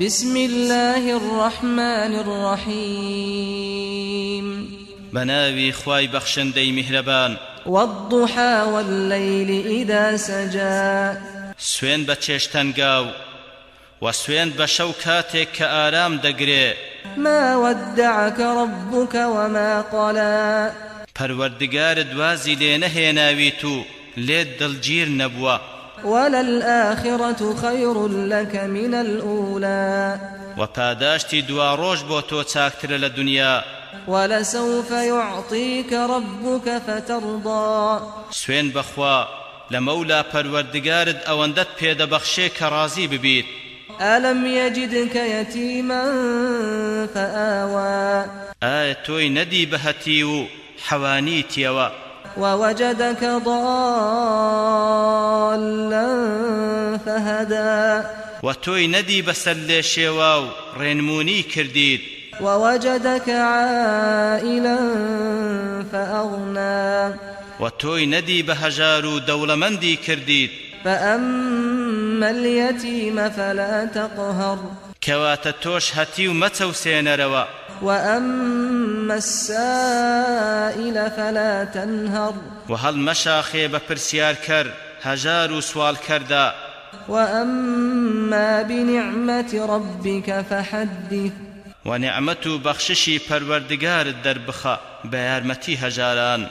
بسم الله الرحمن الرحيم. بناوي خواي بخشندي مهربان. والضحى والليل إذا سجى. سوين بچشتنگاو وسوين بشو كاتك كآرام دقري ما ودعك ربك وما قلى. پروردگار دوازي لێ نەهێناویت و لێت دڵگیر نەبووە وللآخرة خير لك من الأولى. وپاداشتی دوا ڕۆژ بۆ تۆ چاکترە لە دنیا. ولسوف يعطيك ربك فترضى. سوێن بەخوا لە مەولا پەروەردگارت ئەوەندەت پێدەبەخشێ کە ڕازی ببیت. ألم يجدك يتيما فآوى. ئایا تۆی نەدی بەهەتی و حەوانیتیەوە ووجدك ضالا فهدى و تۆی نەدی بەسەر لێشێوا و ڕێنمونی کردیت. ووجدك عائلا فأغنى. و تۆی نەدی بە هەژار و دەوڵەمەندی کردیت. فأما اليتيم فلا تقهر. کەواتە تۆش هەتی و مەچەوسێنەرەوە وأما السائل فلا تنهر. و هەڵ مەشاخێ بە پرسیارکەر هەژار و سوالکەردا؟ وأما بنعمة ربك فحدث. و نعمەت و بەخششی پەروەردگارت دەربخە بە یارمەتی هەژاران